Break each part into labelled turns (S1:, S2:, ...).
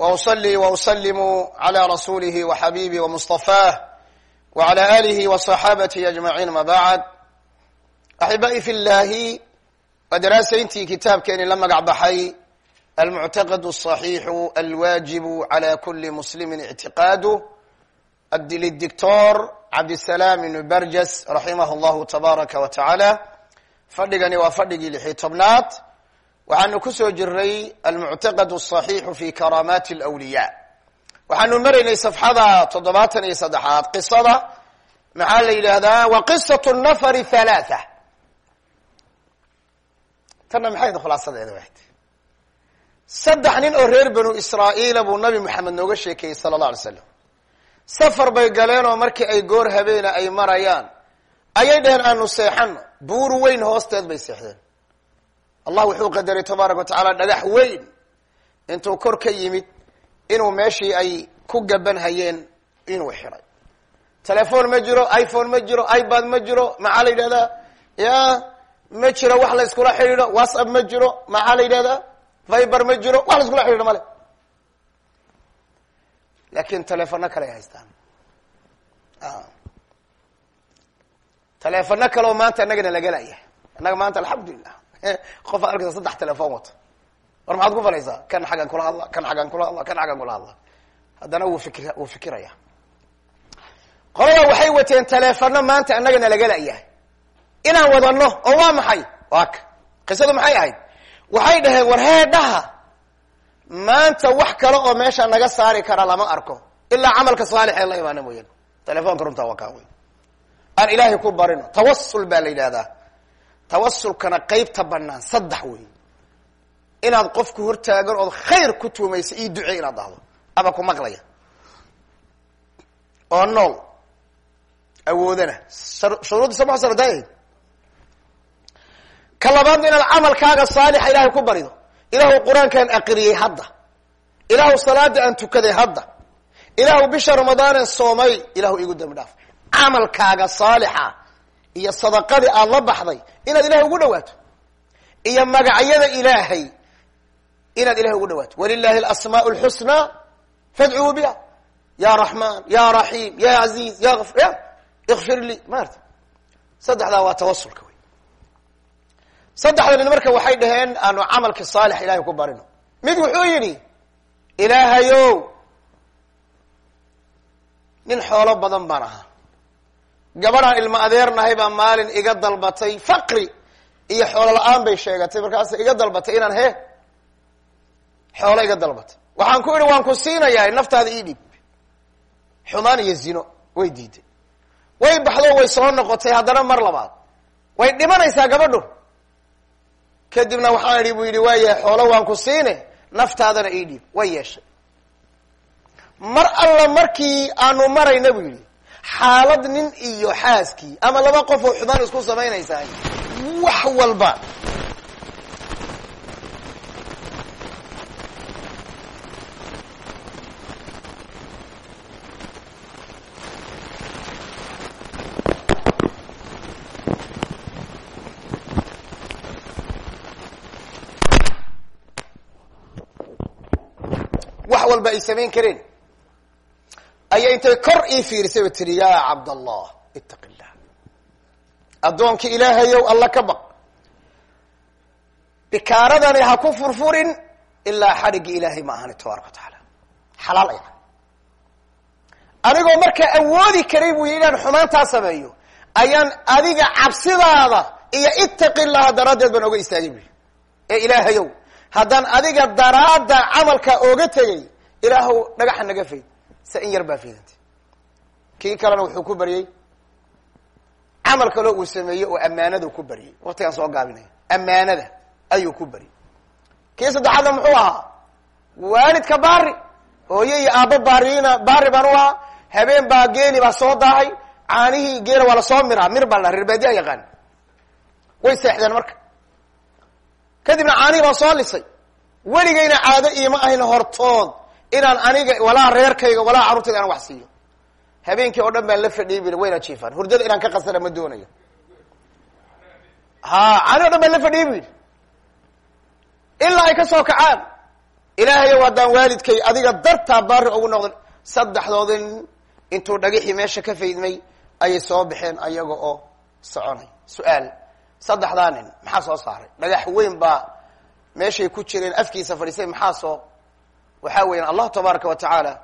S1: وأصلي وأسلم على رسوله وحبيبي ومصطفاه وعلى آله وصحابته أجمعين ما بعد أحبائي في الله ودراسينتي كتاب كان لما قعبحي المعتقد الصحيح الواجب على كل مسلم اعتقاده للدكتور عبد السلام بن برجس رحمه الله تبارك وتعالى fadhigani waa fadhigii lixii tobnaad waxaanu ku soo jiray almuctaqad asaxiixu fi karaamaati alawliyaa. Waxaanu maraynay safxada toddobaatan iyo saddexaad qisada. Maxaa la yidhaahdaa? Wa qisat nafari halaatha tanna maxay khulaasadeeda waad saddex nin oo reer banu israa'iila buu nabi moxamed nooga sheekeeyey sala allah alay slam safar bay galeen oo markii ay goor habeena ay marayaan. Ayay dheheen aanu seexano buur weyn hoosteed bay seexdeen allah wuxuu qadaray tabaaraka wa tacaala dhagax weyn intuu kor ka yimid inuu meeshii ay ku gaban hayeen inuu xiray. Telefon ma jiro iphone ma jiro ibad ma jiro maxaa la yidhahdaa? Ya ma jiro wax la iskula xidhiidho whatsapp ma jiro maxaa la yidhahdaa? Viber ma jiro wax la iskula xidhiidho male laakin telefono kale ay haystaan. Telefono kaleo maanta inagana lagalaya innaga maanta alxamdulilah qof ad arkaysa saddex telefon wata war maxaad ku falaysaa? Kan xaggan kula hadla kan xaggan kula hadla kan xaggan kula hadla. Haddana wuu fikir wuu fikiraya. Qolada waxay wateen telefono maanta inagana lagalayahay inaan wadano oo waa maxay? Waa qisadu maxay ahayd? Waxay dhaheen war heedhaha maanta wax kale oo meesha naga saari kara lama arko. Ilaa camalka saalixee la imaana mooyaan telefonka runtaa waa kaa aan ilaahay ku barino. Tawasul baa la yidhahdaa tawasulkana qeybta banaan saddex wey inaad qofku hortaagan ood khayr ku tuumaysa io ducey inaad dhahdo. Ama ku maqlaya. Oo nool. Awoodana. Shuruuddi sama sardayahayd ka labaadna inaad camalkaaga saalixa ilaahay ku barido. Ilaahu qur'aankaan aqriyey hadda. Ilaahu salaada aan tukaday hadda. Ilaahu bisha ramadaanan soomay. Ilahu igu dambi dhaaf. Camalkaaga saalixa iyo sadaqadii aada la baxday inaad ilahay ugu dhawaato iyo magacyada ilaahay inaad ilahay ugu dhawaato walilahi alasmaa lxusnaa fadcuu biha. Ya raxman ya raxiim ya aziiz ya ikfir lii. Maarta saddexdaa waa tawasulka wey saddexda nin marka waxay dhaheen aanu camalki saalix ilahay ku barino. Mid wuxuu yidhi ilaahayow nin xoolo badan baan ahaa gabadhaan ilmo adeernahay baa maalin iga dalbatay faqri iyo xoolo la'aan bay sheegatay. Markaas iga dalbatay inaan he xoolo iga dalbatay. Waxaan ku idhi waan ku siinayaa naftaada ii dhiib. Xumaan iyo zino way diiday way baxdo way soo noqotay haddana mar labaad. Way dhimanaysaa gabadhu. Kadibna waxaan idhi buu yidhi waayahay xoolo waan ku siine naftaadana ii dhiib. Way yeeshay. Mar alla markii aanu marayna buu yidhi xaalad nin iyo xaaskii ama laba qof oo xumaan isku samaynaysaa wax walba. Wax walba ay samayn kareen ayaa intay kor ii fiirisay ba tiri ya cabdallah itaqi illah addoonka ilaahayow alla ka baq. Bikaaradani ha ku furfurin ilaa xadhigga ilaahay ma ahani tabaaraka wa tacaala. Xalaal ay anigoo markaa awoodi karay buu yidhi inaan xumaantaa sameeyo. Ayaan adiga cabsidaada iyo itaqi llaha daraaddeed baan oga istaagay bu yidhi. Ee ilaahayow haddaan adiga daraadda camalka ooga tegay ilaahow dhagaxa naga fayd se in yar baa faydantay kii kalena wuxuu ku baryey camal kaloo uu sameeyey oo ammaanadu ku baryey waktigaan soo gaabinaya ammaanada ayuu ku baryey kii saddexaadna muxuu ahaa? Waalidka baari. Hooye iyo aabbo baariina baari baan u ahaa. Habeen baa geeli baa soo daahay caanihii geela waa la soo miraa. Mir baa la reer yaqaan. Way seexdeen marka. Kadibna caanihii baan soo lisay. Weligayna caado iima ahayn hortood inaan aniga walaa reerkayga walaa carruurtayda aan wax siiyo. Habeenkii oo dhan baan la fadhiyay bui wayna jiifaan hurdada inaan ka qasana ma doonayo. Ha caani o dhan baan la fadhiyay bu ilaa ay ka soo kacaan. Ilaahayow haddaan waalidkay adiga dartaa baari ugu noqdin saddexdoodin intuu dhagixii meesha ka faydmay ayay soo baxeen ayaga oo soconay. Su'aal saddexdaa nin maxaa soo saaray? Dhagax weyn baa meeshay ku jireen afkiisa fadhiisay maxaa soo waxaa weeyaan allah tabaaraka wa tacaala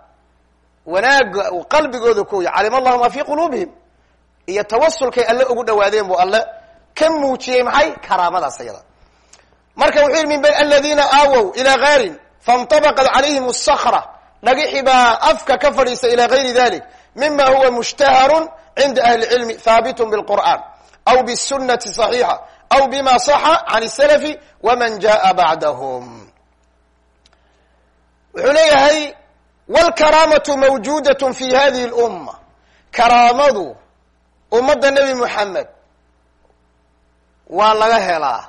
S1: wanaaga uu qalbigooda ku calim allahu maa fi quluubihim. Iyo tawasulkay alle ugu dhawaadeen buu alle ka muujiyey maxay? Karaamadaas ayada. Marka wuxuu yidhi min b aladiina aawow ilaa gaarin faintabaqat calayhim sakra dhagixi baa afka ka fadhiisa ilaa gayri dalik mima huwa mushtaharun cinda ahli lcilmi thaabitun bilqur'an aw bisunati صaxiixa aw bima saxa can salafi waman jaءa bacdahum wuxuu leeyahay wاlkaraamaةu mawjudaة fi hadihi اlأuma karaamadu ummadda nebi moxamed waa laga helaa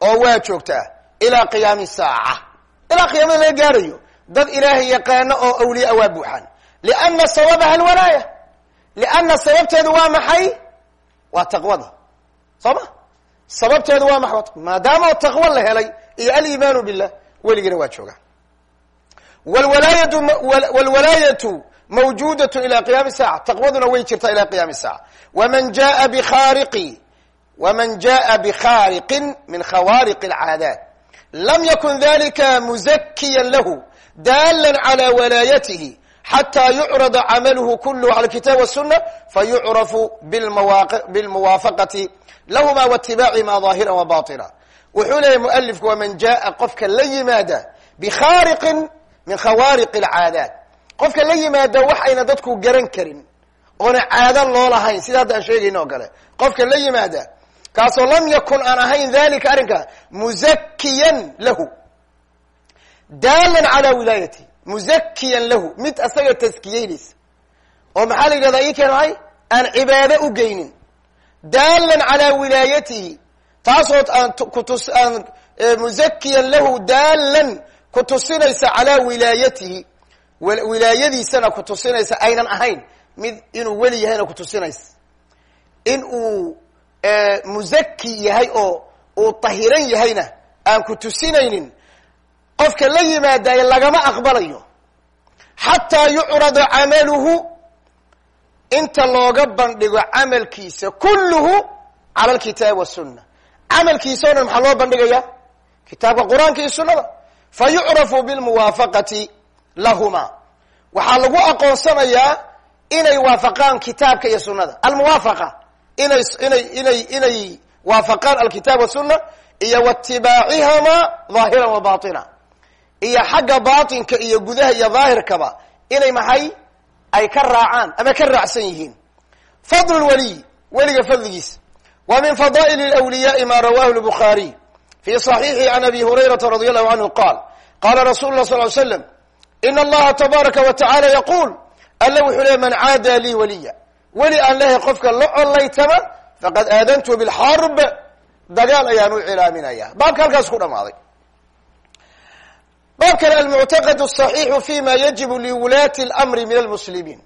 S1: oo waa joogtaa ilaa qiyaami saaca ilaa qiyaamada laga gaarayo dad ilaahay yaqaano oo awliyaa waa buuxaan lianna sababaha alwalaaya lianna sababteedu waa maxay waa taqwada soo ma sababteedu waa maxay maadaama taqwo la helay iyo aliimaanu billah weligina waa joogaa wlwalaayatu wlwalaayatu mawjudat ila qiyaami saaca taqwaduna way jirtaa ila qiyaami saaca waman jaa bikhaariqi wman jaءa bkhariqi min khawaariq اlcaadaat lam yakun dalika muzakiya lahu dala calى walaayatihi xatى yucrada camaluhu kulh calى kitab wالsuna fayucrafu bilmuwaafaqati lahma wاtibacihima ظaahira wabaطina wuxuu leeyahy mualifku waman jaءa qofka la yimaada bkhariqin min khawaariq اlcaadaat qofka la yimaada wax ayna dadku garan karin oona caado loo lahayn sida hadda aan sheegayno o kale. Qofka la yimaada kaasoo lam yakun aan ahayn dalika arrinka muzakiyan lahu. Daalan calaa wilaayati muzakiyan lahu. Mid asaga taskiyeynaysa oo maxaa la yidhahdaa ii keen mahay aan cibaado u geynin. Daalan calaa wilaayatihi taasoo aan kutus aan muzakiyan lahu daalan kutusinaysa calaa wilaayatihi. Wilaayadiisana kutusinaysa aynan ahayn. Mid inuu weli yahayna kutusinaysa. In uu muzaki yahay oo uu tahiran yahayna aan ku tusinaynin qofka la yimaadaye lagama aqbalayo. Xataa yucrada camaluhu inta looga bandhigo camalkiisa kulluhu cala alkitaabi wasunna camalkiisa o dhan maxaa loo bandhigaya kitaabka qur'aanka iyo sunnada fa yucrafu bilmuwaafaqati lahuma waxaa lagu aqoonsanayaa inay waafaqaan kitaabka iyo sunnada almuwaafaqa inay inay inay inay waafaqaan alkitaab wasunna iyo watibaacihama dhaahiran wa batina iyo xagga batinka iyo gudaha iyo daahirkaba inay maxay ay ka raacaan ama ka raacsan yihiin fadl lwaliy weliga fadligiisa wa min fadaa'il اlawliyaءi ma rawahu lbukhaariy fi صaxiixi can abi hurayrata radi allahu canhu qaal qala rasulu lah sal ly slam in allaha tabaaraka wa tacala yaquul alla wuxuu leey man caada lii waliya weli aan lehay qofka la collaytama faqad aadantu bilxarb dagaal ayaan u cilaaminaya baabka halkaas ku dhamaaday baabkan almuctaqad الصaxiixu fi ma yajibu liwulaati اlamri min almuslimiin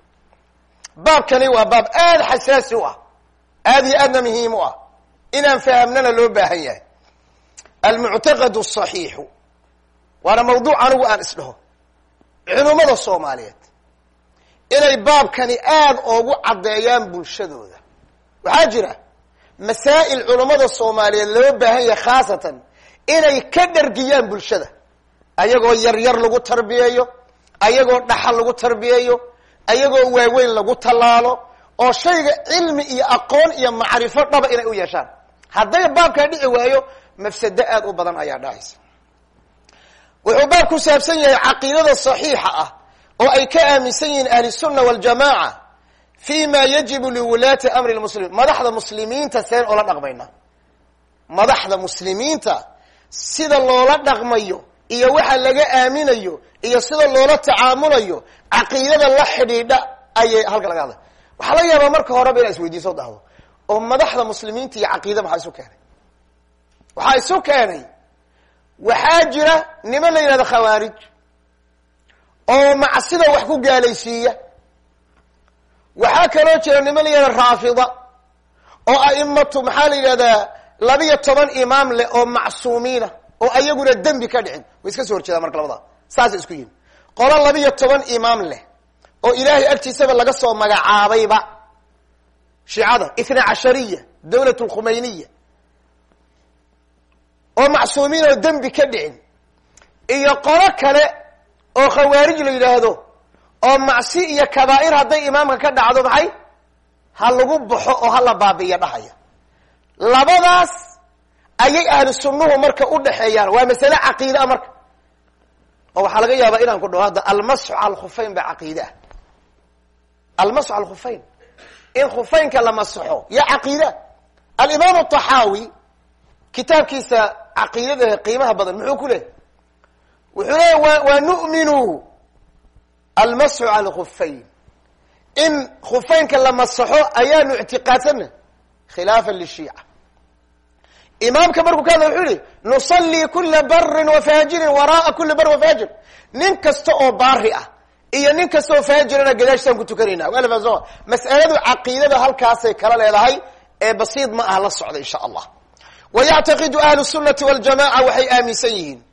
S1: baabkani waa baab aada xasaasi u ah aada iyo aadna muhiim u ah inaan fahamnana loo baahan yahay almuctaqadu saxiixu waana mawduuc anigu aan isdhaho culummada soomaaliyeed inay baabkani aada oogu caddeeyaan bulshadooda waxaa jira masaa'il culummada soomaaliyeed loo baahan yahay khaasatan inay ka dhargiyaan bulshada ayagoo yaryar lagu tarbiyeeyo ayagoo dhaxal lagu tarbiyeeyo ayagoo waaweyn lagu tallaalo oo shayga cilmi iyo aqoon iyo macrifo dhaba inay u yeeshaan hadday baabkaa dhici waayo mafsado aada u badan ayaa dhacaysa wuxuu baab ku saabsan yahay caqiidada saxiixa ah oo ay ka aaminsan yihiin ahli sunna waljamaaca fi ma yajibu liwulaati amri lmuslimiin madaxda muslimiinta seen oola dhaqmayna. Madaxda muslimiinta sida loola dhaqmayo iyo waxa laga aaminayo iyo sida loola tacaamulayo caqiidada la xidhiidha ayay halka laga hadlay. Waxaa laga yaabaa marka horeba inaa isweydiiso dhahdo oo madaxda muslimiinta iyo caqiida maxaa isu keenay waxaa isu keenay waxaa jira niman la yidhahdo khawaarij oo macsida wax ku gaalaysiiya. Waxaa kaloo jira niman la yidhahda raafida oo a'imatu maxaa la yidhahdaa labiyo toban imaam leh oo macsuumiina oo ayaguna dembi ka dhicin. Way iska soo horjeedaan marka labada saasay isku yihiin qolo labiyo toban imaam leh oo ilaahay agtiisaba laga soo magacaabayba shiicada ithna cashariya dawlat lkhumeyniya oo macsuumiin oo dembi ka dhicin. Iyo qolo kale oo khawaarij la yidhaahdo oo macsi iyo kabaa'ir hadday imaamka ka dhacdo maxay? Ha lagu baxo oo hala baabi'iyo dhahaya. Labadaas ayay ahlu sunnuhu marka u dhexeeyaan waa masale caqiide a marka. Oo waxaa laga yaabaa inaan ku dhaho hadda almasxu cala alkhufeyn baa caqiide ah. Almasxu cala alkhufeyn in khufeynka la masaxo ya caqiida. Alimaam ataxaawi kitaabkiisa caqiidada qiimaha badan muxuu ku lehay wuxuu leeya wa nu'minu almasxu cala alkhufeyn in khufeynka la masaxo ayaanu ictiqaadsana khilaafan lishiica. Imaamka markuu ka hadla wuxuu yihi nusallii kula barin wafaajirin wara'a kula barin wafaajir nin kasta oo baari ah iyo nin kasta oo faajirana gadaashiisaan ku tukanayna mas'aladu caqiidada halkaasay kala leedahay ee basiid ma aha la socda insha allah wa yactaqidu ahlu sunati waljamaca waxay aaminsan yihiin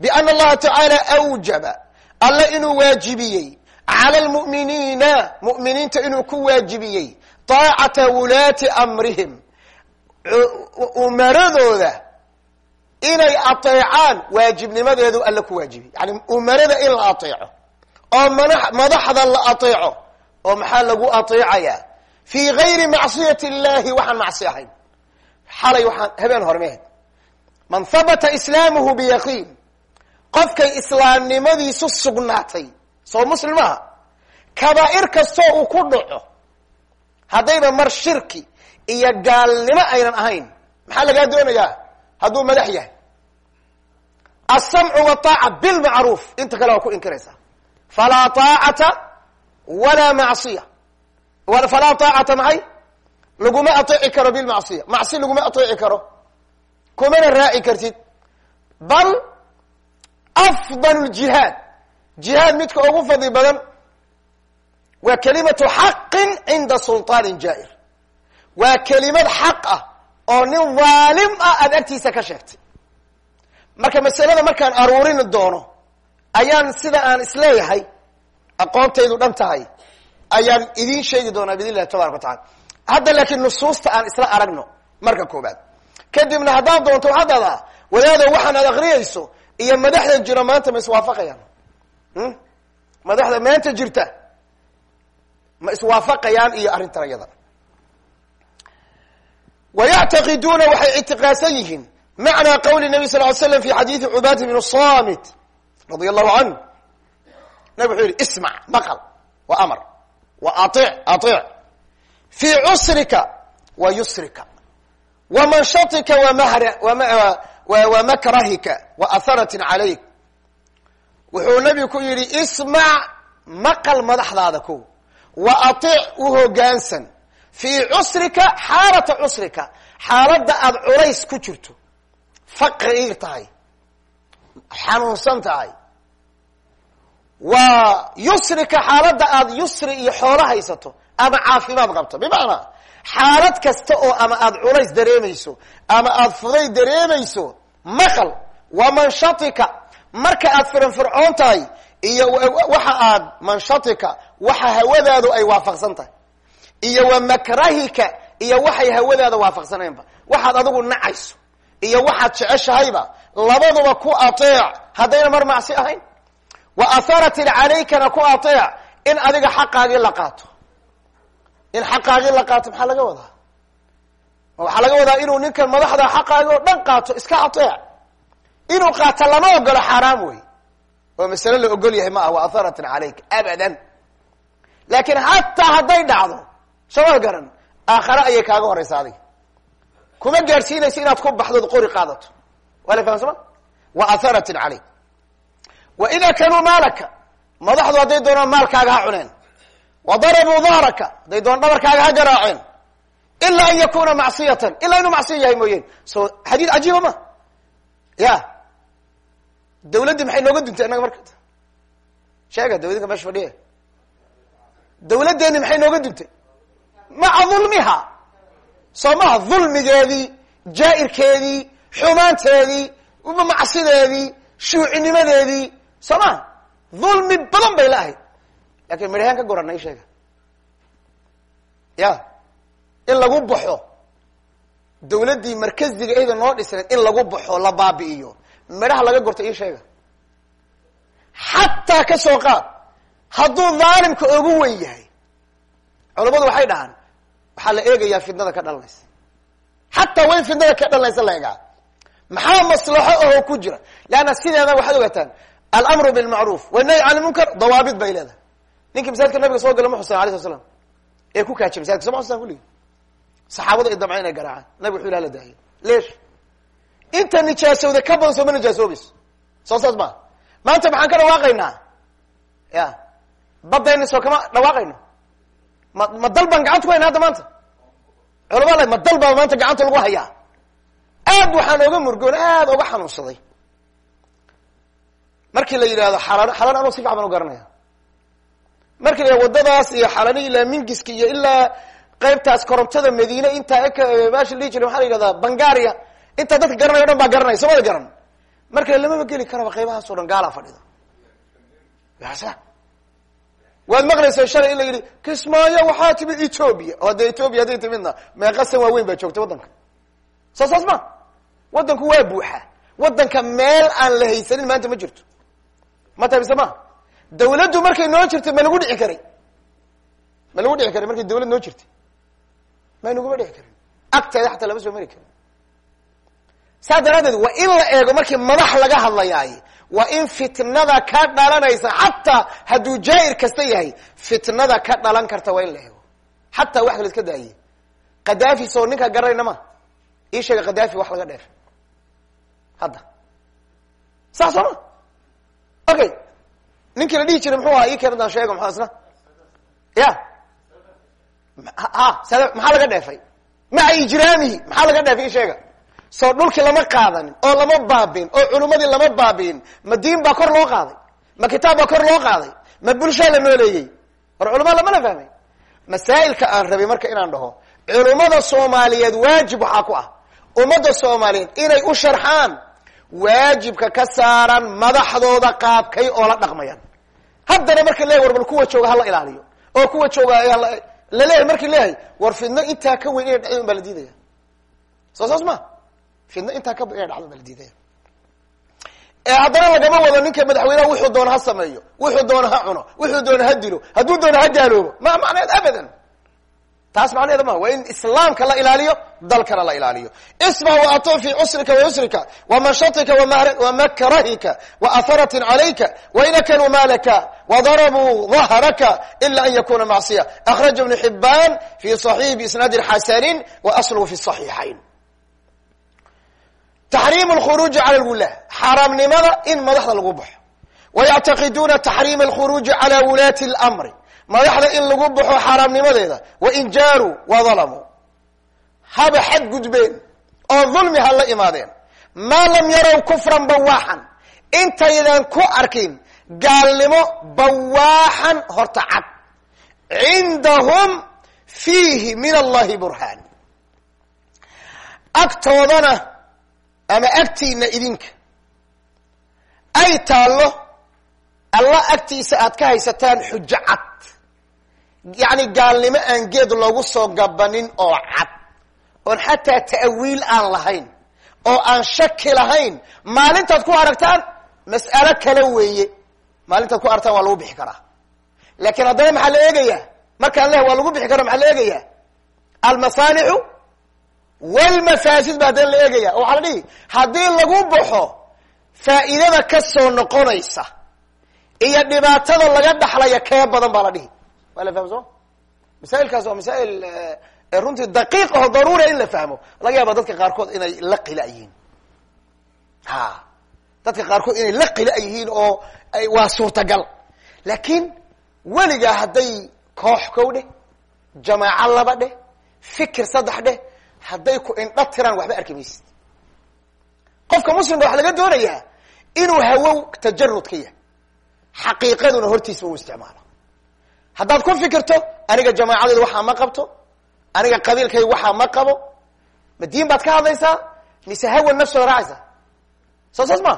S1: biana allaha tacaala awjaba alla inuu waajibiyey cala lmu'miniina mu'miniinta inuu ku waajibiyey taacata wulaati amrihim umaradooda inay ateecaan waajibnimadeedu alla ku waajibiy yani umarada in la ateeco oo madaxda la ateeco oo maxaa lagu ateecayaa fii gayri macsiyati xalay waxaan habeen hore man habata islaamuhu biyaqiin. Qofkay islaamnimadiisu sugnaatay soo muslim maaha kabaa'ir kastoo uu ku dhaco haddayba mar shirki iyo gaalnimo aynan ahayn maxaa lagaa doonayaa? Hadduu madax yahay. Alsamcu wataaca bilmacruuf inta kale waa ku inkiraysaa. Falaa taacata walaa macsiya falaa taacata maxay laguma ateeci karo bilmacsiya. Macsi laguma ateeci karo. Kumana raaci kartid. Bal afdal ljihaad jihaad midka ugu fadli badan waa kelimatu xaqin cinda sulطaanin jaa'ir. Waa kelimad xaq ah oo nin dhaalim ah aada agtiisa ka sheegtay. Marka masalada markaan aruurini doono ayaan sida aan is leeyahay aqoontaydu dhan tahay ayaan idiin sheegi doonaa bidn illahi tabaraka wa tacala hadda laakiin nusuusta aan isla aragno marka koobaad kadibna haddaad doonto waxaad adaa wadaado waxaan aad akriyayso iyo madaxda jira maanta ma iswaafaqayaan madaxda maanta jirta ma iswaafaqayaan iyo arrintan iyada wayactaqiduuna waxay ictiqaadsan yihiin macnaa qawli nabi sal ly slam fi xadiidi cubaada bn samit radia allahu canhu nabig wuxuu yihi ismac maqal wa amar wa aiic aiic fii cusrika wa yusrika. Wa manshatika wa makrahika wa aharatin calayk wuxuu nabigu ku yidhi ismac maqal madaxdaada ko wa aiic u hogaansan. Fii cusrika xaalata cusrika xaaladda aada culays ku jirto. Faqriig tahay. Xanuunsan tahay. Waa yusrika xaaladda aada yusri iyo xoolo haysato ama caafimaad qabto. Bimacnaa xaalad kasta oo ama aada culays dareemayso ama aada fuday dareemayso maqal wa manshatika. Marka aad firanfircoon tahay iyo waxa aad manshatika waxa hawadaadu ay waafaqsan tahay iyo wa makrahika iyo waxay hawadaada waafaqsanaynba. Waxaad adigu nacayso iyo waxaad jeceshahayba labaduba ku ateec haddayna mar macsi ahayn. Wa aharatin calaykana ku ateec in adiga xaqaagii la qaato in xaqaagii la qaato maxaa laga wadaa? Waxaa laga wadaa inuu ninkan madaxda xaqaagii oo dhan qaato iska ateec inuu qaato lama ogolo xaaraam wey. Oo masale la ogol yahay ma ah wa aharatin calayk abadan. Laakiin hataa hadday dhacdo soma garan aakhare ayay kaaga horeysa adiga. Kuma gaadhsiinaysa inaad ku baxdood qori qaadato. Waa la fahamsama? Wa aharatin calayk. Wa ida kanuu maalaka madaxdu hadday doonaan maalkaaga ha cuneen wa darabuu dahraka hadday doonaan dhabarkaaga ha garaaceen ilaa an yakuna macsiyatan ilaa inuu macsiya yahay mooyeen so xadiid cajiiba ma ya dawladdii maxay nooga duntay innaga marka sheega dawladinka meesha fadhiya dawladdeeni maxay nooga duntay maca dulmiha soo maha dulmigeedii jaa'irkeedii xumaanteedii macsideedii shuucinimadeedii soo maha dulmi badan bay la ahayd laakiin midhahaan ka gorana i sheega ya. In lagu baxo dawladdii markaziga ayda noo dhisneed in lagu baxo la baabi'iyo midhaha laga gorta ii sheega xataa ka soo qaad hadduu dhaalimka ugu weyn yahay culamadu waxay dhahaan waxaa la eegayaa fitnada ka dhalanaysa xataa wayn fitnada ka dhalanaysa la egaa maxaa maslaxo ahoo ku jira leanna sideeda waxaad ogaataan alamru bilmacruuf wanahy can lmunkar dawaabid bay leedahay ninkii masaajidka nabiga soo gala ma xusan alay sla slam ee ku kaajiy masajdka soo ma xusan kuligi saxaabadu ay damceen inay garaacaan nabig wuxu ilah la daayay. Leesh inta nijaasowda ka badan soo ma nijaasoobayso. Soo saas maa maanta maxaan ka dhawaaqaynaa? Ya. Badayna soo kama dhawaaqayno. Ma ma dal baan gacanta ku hayna hadda maanta? Culama ma dal baa maanta gacanta lagu hayaa? Aad waxaan oga murgoon aad oga xanuunsaday. Markii la yidhahdo xalaan xalaan anuu si fiican baan u garanaya markii la waddadaas iyo xalani ilaa mingiska iyo ilaa qaybtaas korontada madiine intaa la dhihi jiray maxaa la yidhahdaa bangaria intaa dadka garanaya o dhan baa garanaya soomada garan. Marka lamaba geli karaba qaybahaas o dhan gaalaa fadhida. Sa waad maqlaysaa shalay in la yidhi kismaayo waxaa timid ethoobia oo haddee ethoobia hadday timidna meeqa san waaweyn baa joogta waddanka. Soo saas ma. Waddanku waa buuxa. Waddanka meel aan la haysanin maanta ma jirto. Ma tahay dawladdu markay noo jirtay ma lagu dhici karay. Ma lagu dhici karay markay dawlad noo jirtay. Ma naguma dhici karin. Agteeda xataa lama soo mari karin. Saas daraadeed waa in la eego markii madax laga hadlayaay waa in fitnada ka dhalanaysa xataa hadduu jaa-ir kasta yahay fitnada ka dhalan karta waa in la eego. Xataa wax kala iska daaye. Kadaafi soo ninkaa garanayna ma. Ii sheega kadaafi wax laga dheer. Hadda. Sax soo ma? Okay ninkii la dhihi jiray muxuu ahaa ii keen adaan sheego maxaa isna? Ya. Sad maxaa laga dheefay? Maca ijraamihi maxaa laga dheefay? Ii sheega. Soo dhulkii lama qaadanin oo lama baabin oo culummadii lama baabiin ma diin baa kor loo qaaday? Ma kitaab baa kor loo qaaday? Ma bulshaa la nooleeyey? War culamaa lamala fahmay. Masaa'ilka aan rabay marka inaan dhaho culummada soomaaliyeed waajib waxaa ku ah. Ummadda soomaaliyeed inay u sharxaan waajibka ka saaran madaxdooda qaabkay oo la dhaqmayaan. Haddana marka leeyahy war bal kuwa jooga hala ilaaliyo oo kuwa jooga la leeyahay markii leeyahay war fidno intaa ka weyn inay dhacdo baa la diidaya. Soo saas ma fidno intaa ka ina dhacdo baa la diidaya. Haddana lagama wado ninka madaxweyneha wuxuu doona ha sameeyo wuxuu doona ha cuno wuxuu doona ha dilo hadduu doona ha gaaloobo ma macnaheed abadan taas macnaheeda maha waa in islaamka la ilaaliyo dalkana la ilaaliyo isma waatu fi cusrika wayusrika wamashatika wamakrahika waaharatin calayka wain akaluu maalaka wadarabuu dahraka ila an yakuna macsiya akhraja ibnu xibaan fi صaxiix biisnaadin xasanin waasluhu fi صaxiixayn taxriim alkhuruuji cala lwulah xaaraamnimada in madaxda lagu baxo wayactaqiduuna taxriima alkhuruuji cala wulaati اlamri madaxda in lagu baxo xaaraamnimadeeda. Wain jaaruu wa dalamuu haba xadgudbeen oo dulmi ha la imaadeen. Maa lam yarow kufran bawaaxan. Intaydan ku arkin gaalnimo bawaaxan horta cad. Cindahum fiihi min allahi burhaan. Agtoodana ama agtiina idinka. Ay taallo alla agtiisa aad ka haysataan xujo cad yacni gaalnimo aan geed loogu soo gabanin oo cad oon xataa ta'wiil aan lahayn oo aan shaki lahayn maalintaad ku aragtaan mas'alo kale weeye. Maalintaad ku aragtaan waa lagu bixi karaa. Laakiin haddana maxaa la eegayaa? Markaan leh waa lagu bixi kara maxaa la eegayaa? Almasaanixu walmafaasid ba haddana la eegaya oo waxaa la dhihi haddii lagu baxo faa'iidada ka soo noqonaysa iyo dhibaatada laga dhaxlaya kee badan baa la dhihi waa la fahmo soo masaa'ilkaas waa masaa'il runtii daqiiq aho daruura in la fahmo. Laga yaaba dadka qaarkood inay la qila yihiin. Ha dadka qaarkood inay la qila yihiin oo waa suurtagal. Laakiin weligaa hadday koox kow dheh jamaaco laba dheh fikir saddex dheh hadday ku indha tiraan waxba arki maysid. Qofka muslimka waxaa laga doonayaa inuu hawow tajarud ka yahay. Xaqiiqaduna hortiisba uu isticmaalo haddaad ku fikirto aniga jamaacadeedu waxaa ma qabto aniga qabiilkayga waxaa ma qabo. Ma diin baad ka hadlaysaa? Mise hawa nafs ood raacaysaa soo saas ma?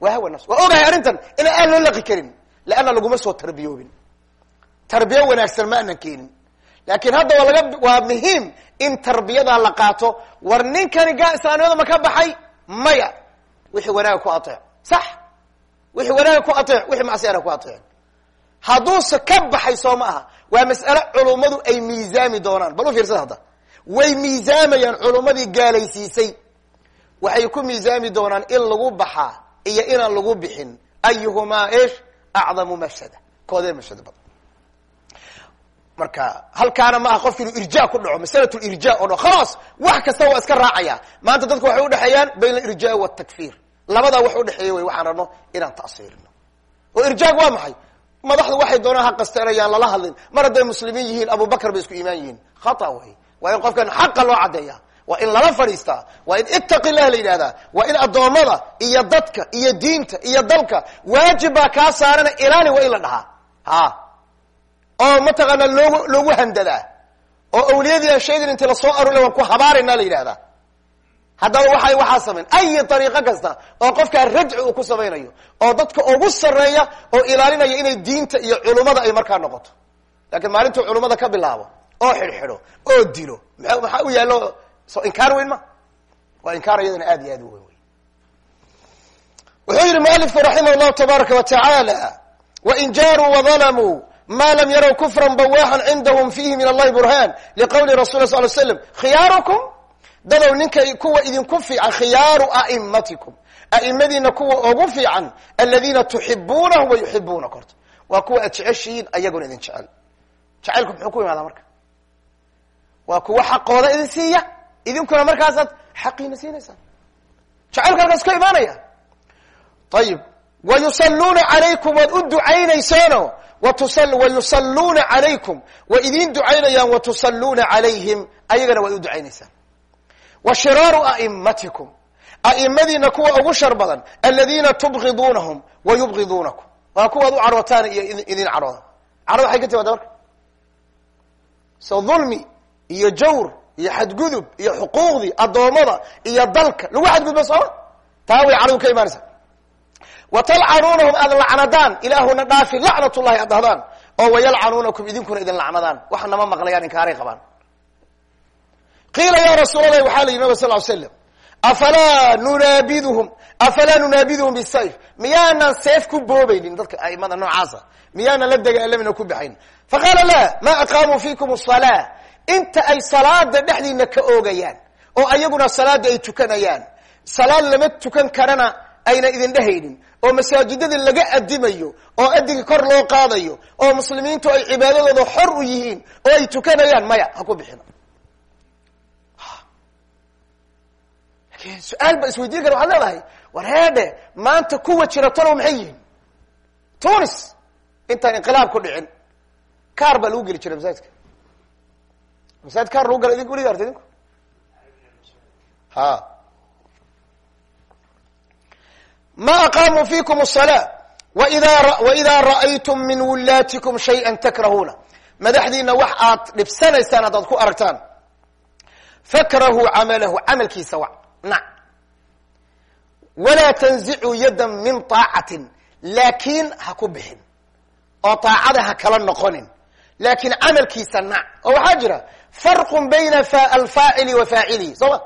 S1: Waa hawa nafs waa ogahay arrintan inaan aad loo laqi karin leanna laguma soo tarbiyoobin. Tarbiyo wanaagsan ma anan keenin. Laakiin hadda waa laga waa muhiim in tarbiyadaa la qaato. War ninkani gaa islaamnimada ma ka baxay? Maya. Wixii wanaaga ku ateec sax. Wixii wanaaga ku ateec wixii macsiyana ku ateec hadduuse ka baxay soo ma aha. Waa mas'ale culummadu ay miisaami doonaan. Bal u fiirsada hadda. Way miisaamayaan culummadii gaalaysiisay. Waxay ku miisaami doonaan in lagu baxaa iyo inaan lagu bixin. Ayuhumaa ish? Acdamu mafsada koodee mafsado badan. Marka halkaana ma aha qofki inuu irja ku dhaco. Masalat lirja oo dhan khalaas wax kasta waa iska raacaya. Maanta dadku waxay udhexeeyaan bayn alirja watakfir labadaa wax udhexeeya wey waxaan rabno inaan ta'siirino oo irjaag waa maxay madaxdu waxay doonaan ha qasteerayaan lala hadlin. Mar hadday muslimiin yihiin abubakar bay isku iimaan yihiin. Khata wey waa in qofkan xaqa loo caddeeya waa in lala fadhiistaa waa in ittaqi lah la yidhahdaa waa in addoommada iyo dadka iyo diinta iyo dalka waajib baa kaa saarana ilaali waa in la dhahaa. Ha. Oo mataqaana loogu loogu handadaa oo awliyadii aan sheegin inti la soo arule waan ku habaarayna la yidhahdaa haddaba waxay waxaa samayn. Ayi ariiqo kasta oo qofkaa rajci uu ku samaynayo oo dadka ugu sarreeya oo ilaalinaya inay diinta iyo culummada ay markaa noqoto. Laakiin maalintuu culummada ka bilaabo oo xidhxidho oo dilo maa maxaa u yaallo? Inkaar weyn ma? Waa inkaar iyadana aad iyo aad weyn wey wuxuu yihi mualifku raximah llahu tabaaraka wa tacaala wain jaaruu wadalamuu ma lam yarow kufra bawaxan cindahum fihi min allahi burhan liqowli rasul l slam khiyaarukum dadow ninka kuwa idinku fiican khiyaaru a'imatikum a'imadiina kuwa ugu fiican aladiina tuxibuunahum wa yuxibuuna korta. Waa kuwa aad jeceshihiin ayaguna idin jecel. Jacaylku muxuu ku imaadaa marka? Waa kuwa xaqooda idin siiya idinkuna markaasaad xaqiina siinaysaan. Jacaylka halkaas ka imaanaya? Ayib wa yusalluuna calaykum waad u ducaynaysaano wayusalluuna calaykum way idiin ducaynayaan watusalluuna calayhim ayagana waad u ducaynaysaan wa shiraaru a'imatikum a'imadiina kuwa ugu shar badan aladiina tubgiduunahum wa yubgiduunakum waa kuwaad u cadhootaan iyo idin cadhooda cadho waxay ka timaada marka. So dulmi iyo jawr iyo xadgudub iyo xuquuqdii addoommada iyo dalka lagu xadgudbo sooma taa way cadhadu ka imaanaysa wa talcanuunahum aad lacnadaan ilaahuna dhaafi lacnat llahi aad dhahdaan oo wayalcanuunakum idinkuna idin lacnadaan. Wax nama maqlayaan inkaaray qabaan qiila ya rasuul allahi waxaa la yidhi nabig sal ly slam afalaa nunaabiduhum afalaa nunaabiduhum bisayf? Miyaanan seef ku boobaynin dadka aimada noocaasa miyaanan la dagaalamin oo ku baxayn faqaala la ma aqaamuu fiikum asalaa inta ay salaada dhexdiina ka oogayaan oo ayaguna salaada ay tukanayaan salaad lama tukan karana ayna idin dhehaynin oo masaajidada laga adimayo oo adigii kor loo qaadayo oo muslimiintu ay cibaadadooda xor u yihiin oo ay tukanayaan maya ha ku bixina su'aal baa isweydiin kara waxaad leedahay? War maanta kuwa jira talow maxay yihiin? Tunis! Intaan inqilaab ku dhicin. Kaar baa lagu geli jiray masaajidka. Masaajid kaar lagu gala idink weliga arta idinku? Ha. Ma aqaamuu fiikum asalaa waida ra'aytum min wulaatikum shaya takrahuuna. Madaxdiina wax aad dhibsanaysaan haddaad ku aragtaan. Fakrahuu camalahu camalkiisa wac walaa tanzicuu yaddan min aacatin laakiin ha ku bixin oo aacada ha kala noqonin laakiin camalkiisa nac oo waxaa jira farqun bayna alfaacili wa faacilihi soo ma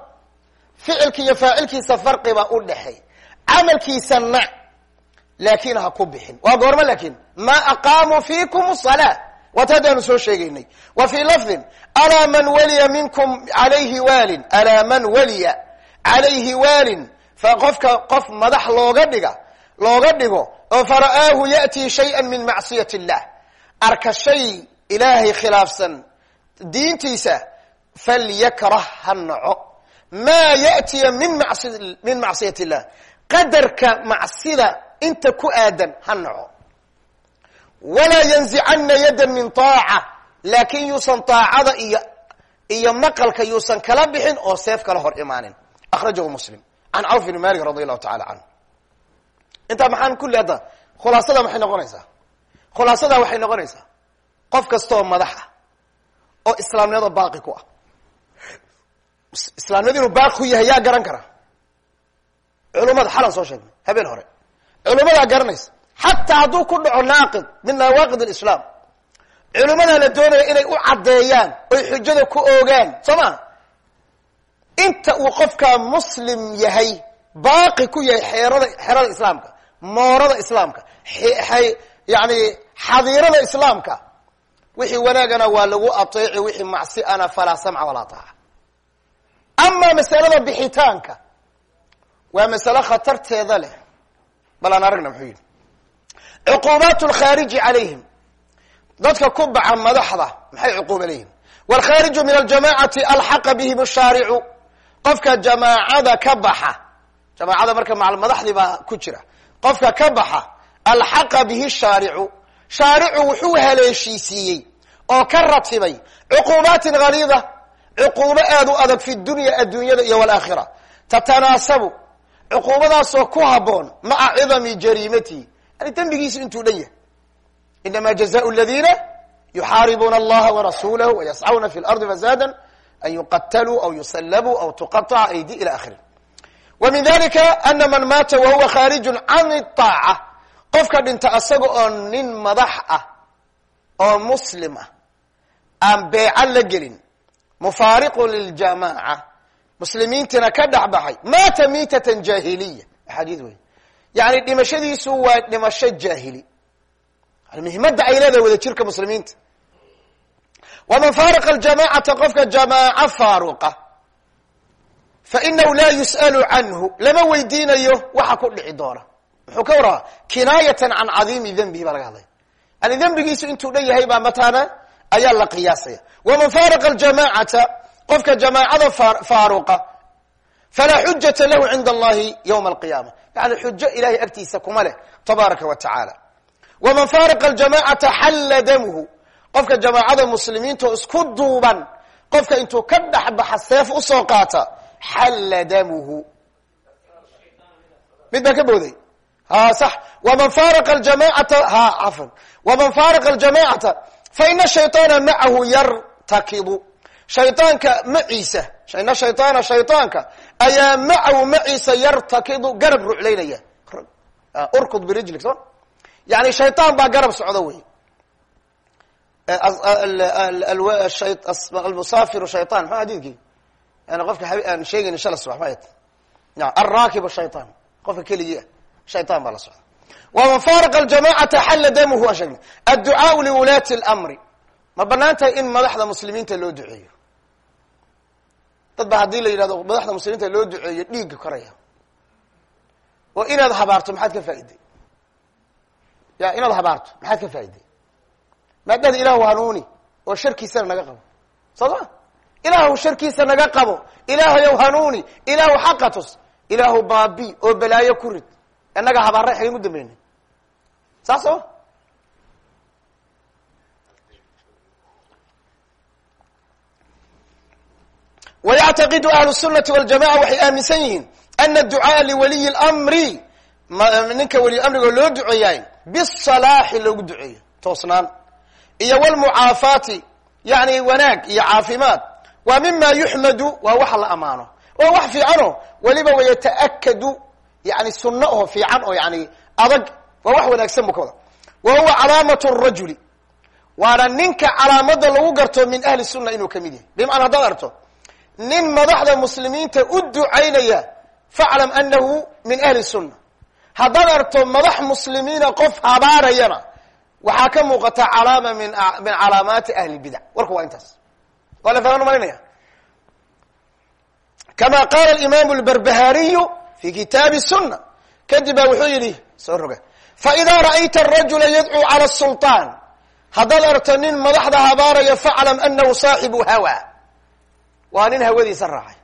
S1: ficilki iyo faacilkiisa farqibaa u dhexeey camalkiisa nac laakiin ha ku bixin waa goormo laakiin maa aqaamuu fiikum salaa waata haddaanu soo sheegaynay wa fii lafdin alaa man waliya minkum alayhi waalin alaa man waliya calayhi waalin fa qofka qof madax looga dhiga looga dhigo oo fara'aahu ya'tii shay-an min macsiyat illah arka shay ilaahay khilaafsan diintiisa falyakrah ha naco maa yatiya min masi min macsiyat illah qadarka macsida inta ku aadan ha naco walaa yanzicana yadda min taaca laakin yuusan taacada iyo iyo maqalka yuusan kala bixin oo seef kala hor imaanin akhrajahu muslim can cawf bn malik radi allahu tacala canhu intaa maxaan kulli hadda khulaasada maxay noqonaysaa khulaasada waxay noqonaysaa qof kasta oo madax ah oo islaamnimada baaqi ku ah islaamnimada inuu baaqi ku yahay yaa garan kara culumada xalan soo sheegnay habeen hore culummadaa garanaysa xataa hadduu ku dhaco naaqid min nawaaqid alislaam culimmada la doonaya inay u caddeeyaan oy xujada ku oogaan soo ma inta uu qofka muslim yahay baaqi ku yahay xeerada xerada islaamka moorada islaamka yani xadiirada islaamka wixii wanaagana waa lagu ateeci wixii macsi ana falaa samca walaa taaca amaa masalada bixitaanka waa masalo khatarteeda leh bal aragna muxuu yidhi. Cuquubaat lkhaariji calayhim dadka ku baxa madaxda maxay cuquuba leeyihiin wlkhaariju min aljamacati alxaqa bihim shaaricu qofka jamaacada ka baxa jamaacada marka madaxdii baa ku jira qofka ka baxa alxaqa bihi shaaricu shaaricu wuxuu haleeshiisiiyey oo ka ratibay cuquubaatin haliida cuquubo aad u adag fi dunya adduunyada iyo walaakhira. Tatanaasabu cuquubadaasoo ku haboon maca cidami jariimatihi yani dembigiisu intuu dhan yahay. Inama jazaء اladina yuxaaribuuna allaha warasuulahu wayascawna fi lardi fasada an yuqataluu aw yusalabuu aw tuqaطca aydi ila akhiri wa min dalika ana man maata wahuwa khaariju can الطaaca qofka dhinta asaga oo nin madax ah oo muslim ah aan beeca la gelin mufaariqu liljamaaca muslimiintina ka dhex baxay maata miitatan jahiliya axaadiid wey yani dhimashadiisu waa dhimasho jaahili muhimadda ay leedahay wada jirka muslimiinta waman faariqa aljamacata qofka jamaaco faaruqa fainahu laa yus'alu canhu lama weydiinayo waxa ku dhici doona muxuu ka warraba kinaayatan can cadiimi dembihi baa laga hadlaya yani dembigiisu intuu dhan yahay baa mataana ayaa la qiyaasaya waman faariqa aljamacata qofka jamaacada faaruqa falaa xujata lahu cinda allahi ywma alqiyaama yani xujo ilahay agtiisa kuma leh tabaaraka wa tacaala waman faariqa aljamacata xalla damuhu qofka jamaacada muslimiinta oo isku duuban qofka intuu ka dhex baxa seef usoo qaata xalla damuhu mid baa ka booday ha sax waman faariqa aljamacata ha cafan waman faariqa aljamacata faina shayطaana macahu yartakibu shayطaanka maciisa ina shayطaana shayطaanka ayaa macahu maciisa yartakidu garab ruclaynaya urkud birijlik so yani shayطaan baa garab socda wey almusafiru shaytan ma xadiidkii yani qofka aan sheegayni shala subax may ta alraakibu shaytan qofka keligii ah shaytan baa la socda waman faariqa aljamacata xalla damuhu aan sheegnay adducaau liwulaati اlamri ma bannaan tahay in madaxda muslimiinta loo duceeyo dad ba haddii la yidhahdo madaxda muslimiinta loo duceeyo dhiigga koraya oo inaad habaarto maxaad ka faa'iday ya inaad habaarto maxaad ka faa'iday maadada ilaahu hanuuni oo sharkiisana naga qabo. Soo ilaahu sharkiisa naga qabo. Ilaahayow hanuuni ilaahu xaqa tus. Ilaahu baabi oo balaayo ku rid. Innaga habaarray xagan u dambeynay. Saas oo? wayactaqidu ahlu sunati waljamaca waxay aaminsan yihiin ana adducaaa liwaliyi اlamri ninka waliy amrigo loo duceeyaay bisalaaxi loogu duceeyo toosnaan iyo wlmucaafaati yani wanaag iyo caafimaad. Waa mima yuxmadu waa waxa la amaano. Waa wax fiicano weliba wayataakadu yani sunno oo fiican oo yani adag waa wax wanaagsan bu wada wa huwa calaamat rajuli waana ninka calaamada lagu garto min ahli sunna inuu ka mid yahay. Bimacana haddaad arto nin madaxda muslimiinta u ducaynaya faclam anahu min ahli sunna. Haddaad arto madax muslimiina qof habaarayana waxaa ka muuqata calaama min min calaamaati ahli bidac warku waa intaas. Waa la fahman malinaya kama qaala imaamu lbarbahariyu fi kitaabi sunna. Kadib baa wuxuu yidhi soo roga faida ra'ayta arajula yadcuu cala sulطaan haddaad arto nin madaxda habaaraya faclam anahu saaxibu hawa. Waa nin hawadiisa raacay.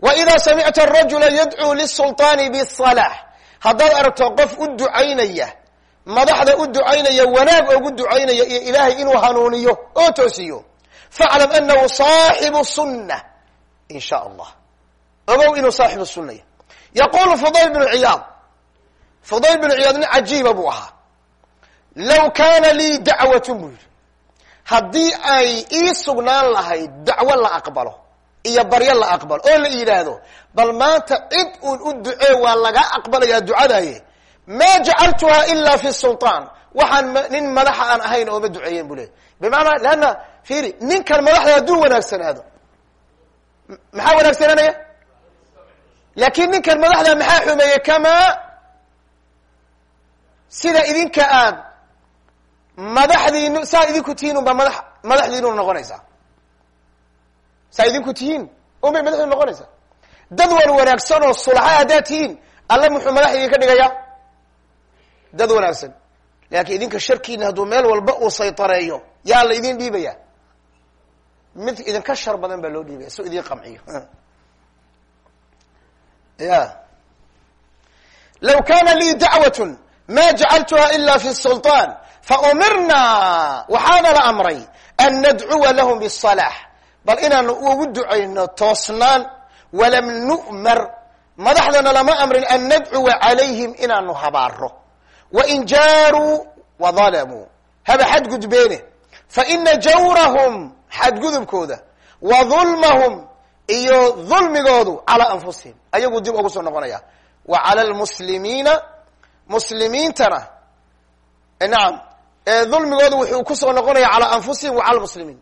S1: Wa ida samicta arajula yadcuu lisulطaani bisalaax haddaad aragto qof u ducaynaya madaxda u ducaynaya wanaag ogu ducaynaya iyo ilaahay inuu hanuuniyo oo toosiyo. Faclam anahu saaxibu sunna in sha allah. Ogow inuu saaxibu sunaya yaqulu fudayl bnu ciyaad fudayl bnu ciyaad nin cajiiba buu ahaa. Low kana lii dacwatun buu yidhi. Haddii ay ii sugnaan lahayd dacwo la aqbalo iyo baryo la aqbalo oo la yidhaahdo bal maanta cid uun u ducee waa lagaa aqbalayaa ducadaaye ma jacaltuha ila fi sulطaan waxaan nin madaxa aan ahayn ooma duceeyen bu leey bimacnaa leanna fiiri ninkan madaxda hadduu wanaagsanaado. Maxaa wanaagsananaya laakin ninkan madaxda maxaa xumeeyey? Kamaa sida idinka aad madaxdiinu saa idinku tihiin unbaa mada madaxdiinu noqonaysaa. Saa idinku tihiin unbay madaxdiinu noqonaysaa. Dad wan wanaagsan oo sulaxa haddaad tihiin alle muxuu madax idinka dhigayaa dad wanaagsan. Laakiin idinka sharkiina hadduu meel walba uu saytareeyo yaa la idin dhiibaya. Mid idinka shar badan baa loo dhiibaya si idin qamciyo. Ya law kana lii dacwat ma jacaltuha ila fi sulطan faumirna waxaanala amray an nadcuwa lahum bisalaax bal inaanu ugu ducayno toosnaan walam numar madaxdana lama amrin an nadcuwa calayhim inaanu habaaro wain jaaruu wadalamuu haba xadgudbeene faina jawrahum xadgudubkooda wa dulmahum iyo dulmigoodu calaa anfusihim ayaguu dib ugu soo noqonaya wa cala lmuslimiina muslimiintana nacam dulmigoodu wuxuu ku soo noqonaya calaa anfusihim wa cala lmuslimiin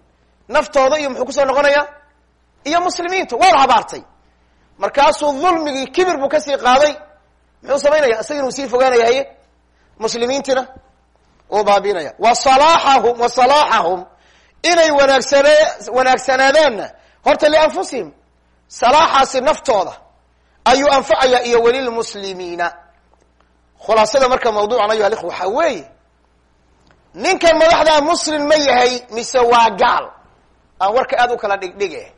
S1: naftooda iyo muxuu ku soo noqonaya iyo muslimiinta waa la habaartay markaasuu dulmigii kibir buu ka sii qaaday muxuu samaynaya isaga inuu sii fogaanaya haye muslimiintina uu baabinaya. Wa salaaxahum wa salaaxahum inay wanaagsane wanaagsanaadaanna horta lianfusihim salaaxaasi naftooda ayuu anfacaya iyo walilmuslimiina khulaasada marka mawduucan ayuha alikhwa waxaa weeye ninkan madaxdaa muslim ma yahay mise waa gaal. Aan warka aada u kala dhigdhige.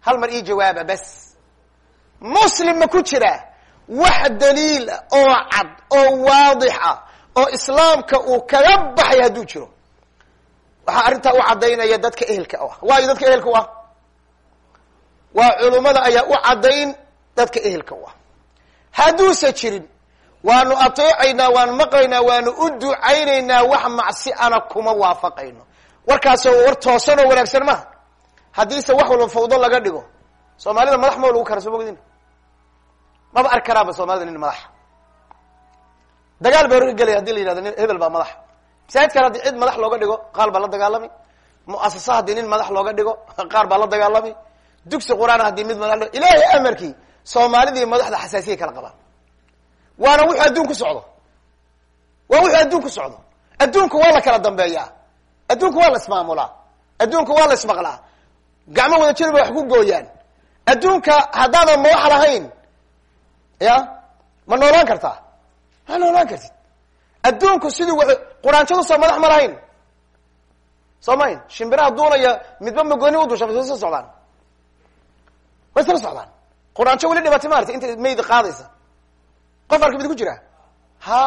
S1: Hal mar ii jawaaba bas. Muslim ma ku jira wax daliila oo cad oo waadix ah oo islaamka uu kaga baxay hadduu jiro. Waxaa arrintaa u caddaynaya dadka ehelka ah. Waayo dadka ehelka u ah? Waa culummada ayaa u caddayn dadka ehelka u ah. Hadduusa jirin waanu ateecaynaa waanu maqlaynaa waanu u ducaynaynaa wax macsi ana kuma waafaqayno. Warkaasoo war toosan oo wanaagsan maha haddiise wax walba fawdo laga dhigo. Soomaalida madax ma lagu kara soo mogdin maba arki karaaba soomaalida nin madaxa? Dagaal baa horka gelaya haddii la yihahdo nin hebel baa madaxa. Masaajidkan haddii cid madax looga dhigo qaar baa la dagaalami. Muasasa haddii nin madax looga dhigo qaar baa la dagaalami. Dugsi qur'aan haddii mid madax loo ilaahay amarkii soomaalidii madaxda xasaasiyay kala qabaan. Waana wuxuu adduun ku socdo. Waa wuxuu adduun ku socdo. Adduunku waa la kala dambeeyaa. Adduunku waa la ismaamulaa. Adduunku waa la ismaqlaa. Gacmo wada jir bay wax ku gooyaan. Adduunka haddaadan madax lahayn ya? Ma noolaan kartaa? Ma noolaan kartid. Adduunku sidii w quraanjadu soo madax ma lahayn. Soo shimbiraha duulaya midba magooni u dusha way sla socdaan. Way isla socdaan. Quraanjo weli dhibati maarata inta mayda qaadaysa. Qof arka ku jira? Ha.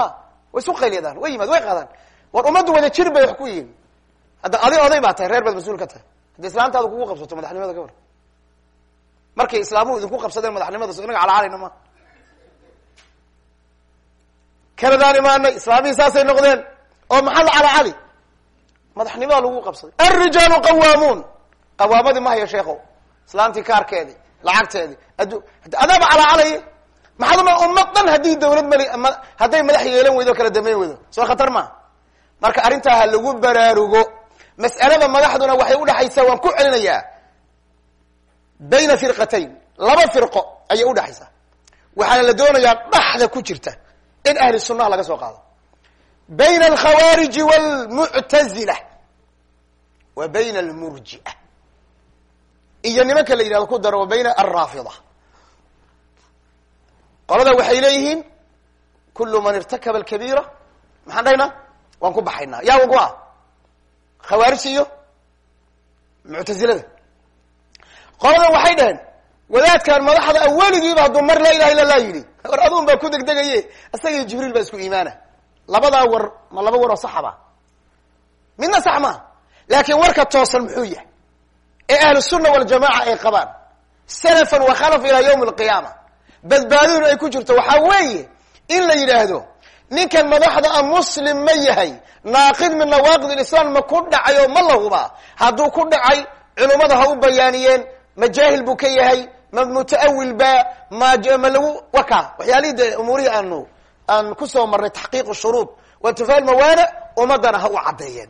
S1: Way isu qayliyadaan way yimaad way qaadaan. War ummaddu wada jir bay wax ku yihiin. Hadda adig oday baa tahay reer baad mas'uul ka tahay. Haddi islaantaada kugu qabsato madaxnimada ka war markay islaamuhu idinku qabsadeen madaxnimada so inaga calaalayna ma kanadaan imaanay islaamihii saasay noqdeen. Oo maxaa la calaacali madaxnimada lagu qabsaday alrijaalu qawaamuun qawaamadii ma hayo sheeko islaamtii kaarkeedii lacagteedii. Addu adaaba calaacalaya maxaad uma ummad dhan haddii dawlad mali hadday madax yeelan weydo kala dambeyn weydo. Soo khatar maa marka arrintaa ha lagu baraarugo. Mas'alada madaxduna waxay udhexaysaa waan ku celinayaa. Bayna firqatayn laba firqo ayay udhexaysaa waxaana la doonayaa dhaxda ku jirta in ahli sunaha laga soo qaado. Bayna alkhawaariji walmuctazila wa bayna almurjia. Iyo nimanka la yidhahdo ku daro wa bayna alraafida qolada waxay leeyihiin kulu man irtakaba alkabiira maxaan dhahnaa? Waan ku baxaynaa. Yaa wagu ah khawaarijta iyo muctazilada qolada waxay dhaheen wadaadkan madaxda aweligiiba hadduu mar laa ilaha illa lah yidhi war aduun baa ku degdegaye isaga iyo jibriil baa isku iimaana. Labadaa war ma laba war oo saxaba midna sax maa laakiin warka toosan muxuu yahay. Ee ahlu sunna waljamaca ay qabaan salafan wa khalaf ilaa yawmi alqiyaama badbaadaduna ay ku jirto waxaa weeye in la yidhaahdo ninkan madaxda a muslim ma yahay naaqid min nawaaqid ilislaam ma ku dhacay oo ma la hubaa hadduu ku dhacay culummada ha u bayaaniyeen ma jaahil buu ka yahay ma mutaawil ba ma lagu waka. Waxyaalihii umuurihii aanu aan ku soo marnay taxqiiqu shuruud. Watufa mawaanic ummadana ha u caddeeyeen.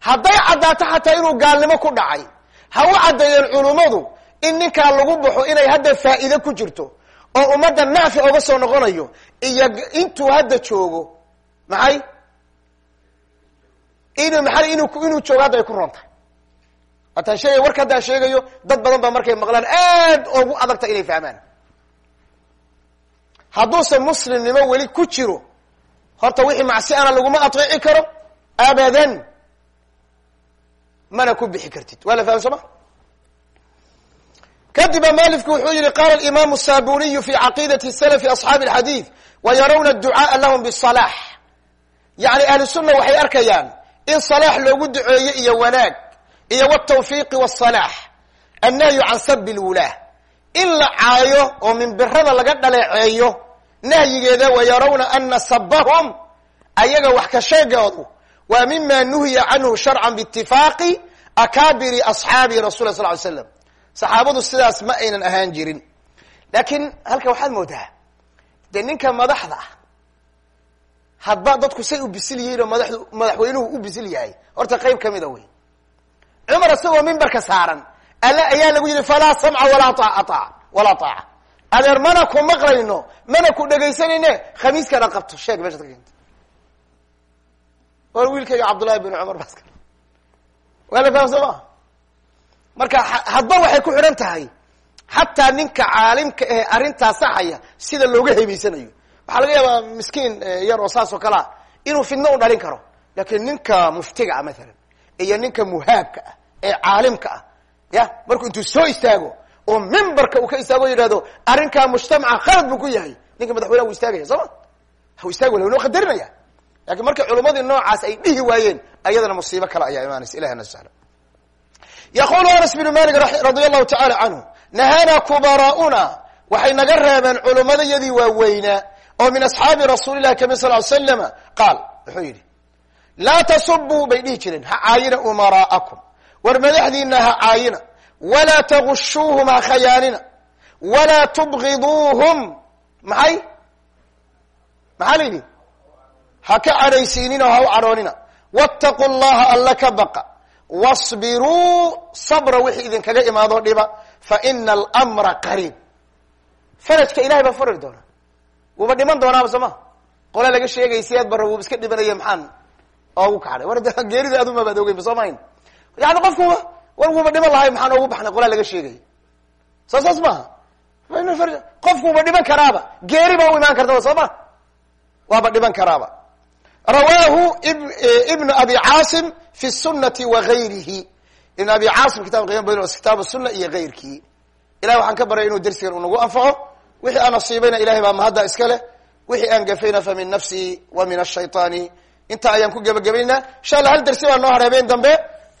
S1: Hadday caddaato xataa inuu gaalnimo ku dhacay ha u caddeeyeen culummadu in ninkaa lagu baxo inay hadda faa'iide ku jirto oo ummadda nacfi oga soo noqonayo iyo intuu hadda joogo maxay? Inu maxay inu inuu joogo hadda ay ku rontahay hataan sheegay warka haddaan sheegayo dad badan baa markay maqlaan aad ogu adagta inay fahmaan. Hadduuse muslimnimo weli ku jiro horta wixii macsi ana laguma aطiici karo abadan mana ku bixi kartid. Waa la faham soo ma? Kadiba malifku wuxuu yihi qala imam sabuniyu fi caqiidati slfi asxaabi اxadiid wa yarawna ducaaa lahum bsalax yani ahlu sunna waxay arkayaan in salaax iyo wtawfiiqi wsalax annahyu can sabi lwulah in la caayo oo minbirada laga dhaleeceeyo nahyigeeda wa yarawna ana sabahum ayaga wax ka sheegoodu waa mima nuhiya canhu sharcan biitifaaqi akaabiri asxaabi rasul la sl ly slam saxaabadu sidaas ma aynan ahaan jirin. Laakiin halka waxaad moodaa dee ninka madaxda ah hadba dadku say u bisil yihiin oo madaxdu madaxweynuhu u bisil yahay. Horta qayb kamida wey cumar isagoo mimbarka saaran alle ayaa lagu yihi falaa samca walaa taa walaa taaca adeer mana ku maqlayno mana ku dhegaysanayne khamiiskana qabto sheeg meeshaad ka keenta war wiilkayga cabdullahi bin cumar baska waa la faham soo marka hadba waxay ku xidhan tahay xataa ninka caalimka ahe arrintaa saxaya sida looga hebeysanayo waxaa laga yaabaa miskiin yar oo saas oo kalea inuu fidno u dhalin karo laakiin ninka muftiga ah maalan iyo ninka muhaabka ah ee caalimka ah ya markuu intuu soo istaago oo mimbarka uu ka istaago yidhahdo arrinkaa mujtamaca khalad buu ku yahay. Ninka madaxweynaha wu istaagaya soo ma? Ha istaag wala noo qadarinaya. Lakin marka culummadii noocaas ay dhihi waayeen ayadana musiibo kale ayaa imaanaysa ilahi na sahla yaqulu anas bnu malik radi allahu tacala canhu nahaana kubaraa'una waxay naga reebeen culummadayadii waaweynaa oo min asxaabi rasuuli lahi kami sal l slama qaal wuxuu yidhi laa tasubuu bay dhihi jireen ha caayina umaraa'akum war madaxdiina ha caayina. Walaa tagushuuhum ha khayaanina. Walaa tubgiduuhum maxay? Maxaa la yidhi? Ha ka cadhaysiinina ha u cadhoonina. Waataquu llaha alla ka baqa. Wasbiruu sabra wixii idinkaga imaadoo dhiba. Fa ina almra qariib. Farajka ilahay baa furari doona wuuba dhiman doonaaba soo ma? Qola laga sheegay siyaad wuuba iska dhibanaya maxaan oogu kacday war geerida aduma baad ogeynba soo mahayn? Yani qofkuba war wuuba dhiman lahay maxaan oogu baxnay? Qolaa laga sheegay. Soo saas maaha? Qofkuuba dhiman karaaba. Geeri baa u imaan kartaba soo ma waaba dhiman karaaba. Rawaahu ibnu abi caasim fi sunati wa gayrihi ibn abi caasim kitab qima badan kitaab suna iyo gayrkii ilahi waxaan ka baryay inuu dersigan unagu anfaco. Wixii aan nasiibayna ilahay baa mahadda iska leh. Wixii aan gafayna fa min nafsi wa min ashayطaani inta ayaan ku gebagabaynaa insha allah hal dersi baa noo har habeen dambe.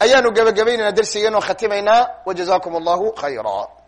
S1: Ayaanu gebagabaynayna dersigeenoo khatimaynaa. Wa jazakum allahu khayra